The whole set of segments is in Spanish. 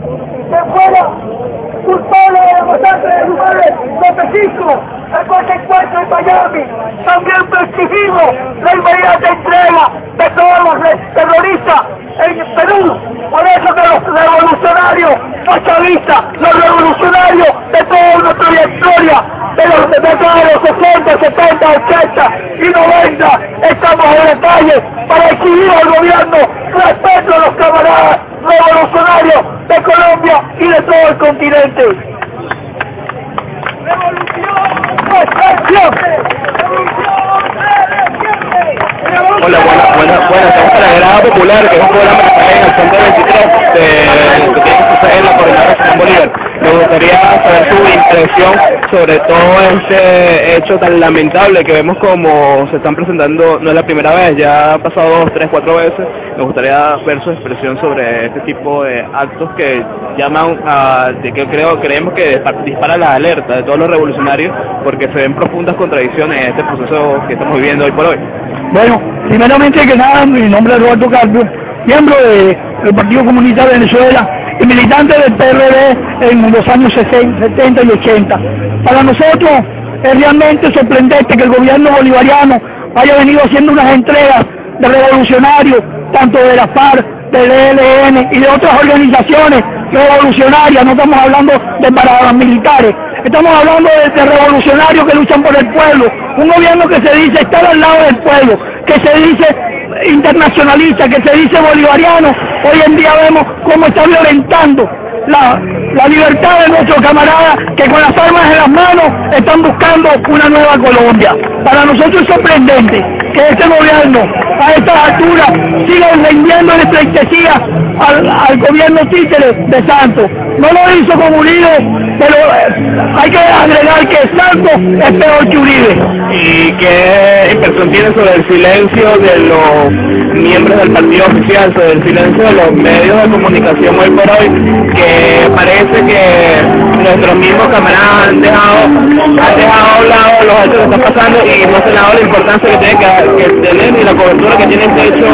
que fuera culpable de la masacre de de México, el cual se encuentra en Miami. También exigimos la inmediata entrega de todos los terroristas en Perú. Por eso que los revolucionarios socialistas, los revolucionarios de toda nuestra trayectoria, de los de los 60, 70, 80 y 90, estamos en la calle para exigir al gobierno respeto a los camaradas de Colombia y de todo el continente. Hola, buenas, buenas, buenas. Estamos para la Grada Popular, que es un programa que está en el Centro 23 de, que tiene que suceder en la Coordinadora Simón Bolívar. Me gustaría saber tu impresión sobre todo este hecho tan lamentable que vemos como se están presentando, no es la primera vez, ya ha pasado dos, tres, cuatro veces. Me gustaría ver su expresión sobre este tipo de actos que llaman a, de que creo, creemos que dispara la alerta de todos los revolucionarios porque se ven profundas contradicciones en este proceso que estamos viviendo hoy por hoy. Bueno, primeramente que nada, mi nombre es Roberto Carpio, miembro del Partido Comunista de Venezuela y militante del PRD en los años 60, 70 y 80. Para nosotros es realmente sorprendente que el gobierno bolivariano haya venido haciendo unas entregas de revolucionarios, tanto de la FARC, del ELN y de otras organizaciones revolucionarias, no estamos hablando de paramilitares, estamos hablando de, de, revolucionarios que luchan por el pueblo, un gobierno que se dice estar al lado del pueblo, que se dice internacionalista, que se dice bolivariano, hoy en día vemos cómo está violentando la, la libertad de nuestros camaradas que con las armas en las manos están buscando una nueva Colombia. Para nosotros es sorprendente que este gobierno a estas alturas siga vendiendo en pleitesía al, al gobierno títere de Santos. No lo hizo con Uribe, pero hay que agregar que Santos es peor que Uribe. ¿Y qué impresión tiene sobre el silencio de los miembros del partido oficial, sobre el silencio de los medios de comunicación hoy por hoy, que parece que nuestros mismos camaradas han dejado, han dejado lado los hechos que están pasando y se han dado la importancia que tiene que, que tener y la cobertura que tiene este hecho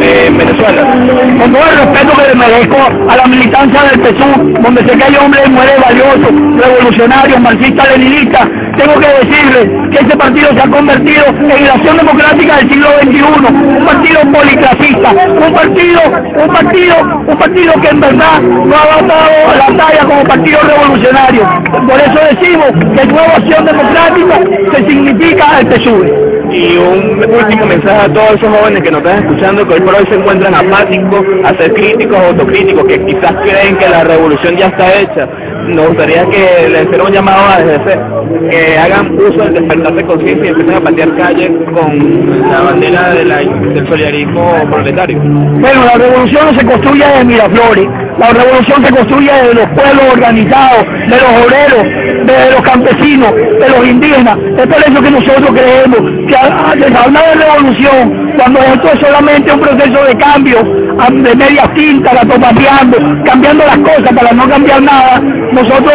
eh, en Venezuela? Con todo el respeto que le merezco a la militancia del PSUV, donde sé que hay hombres y mujeres valiosos, revolucionarios, marxistas, leninistas, tengo que decirle que este partido se ha convertido en la acción democrática del siglo XXI, un partido policlasista, un partido, un partido, un partido que en verdad no ha dado la talla como partido revolucionario. Por eso decimos que nueva acción democrática se significa el PSUV y un último mensaje a todos esos jóvenes que nos están escuchando que hoy por hoy se encuentran apáticos, a ser críticos, autocríticos, que quizás creen que la revolución ya está hecha. Nos gustaría que les hiciera un llamado a desde que hagan uso del despertar de conciencia y empiecen a patear calles con la bandera del solidarismo proletario. Bueno, la revolución no se construye de Miraflores, la revolución se construye de los pueblos organizados, de los obreros, de los campesinos, de los indígenas. Es por eso que nosotros creemos que al hablar de revolución, cuando esto es solamente un proceso de cambio, de media tinta, la cambiando las cosas para no cambiar nada, nosotros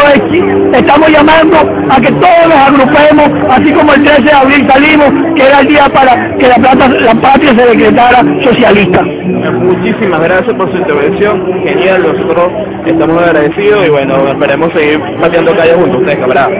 estamos llamando a que todos nos agrupemos, así como el 13 de abril salimos, que era el día para que la, plata, la patria se decretara socialista. Muchísimas gracias por su intervención, genial, nosotros estamos agradecidos y bueno, esperemos seguir pateando calles juntos ustedes, camaradas.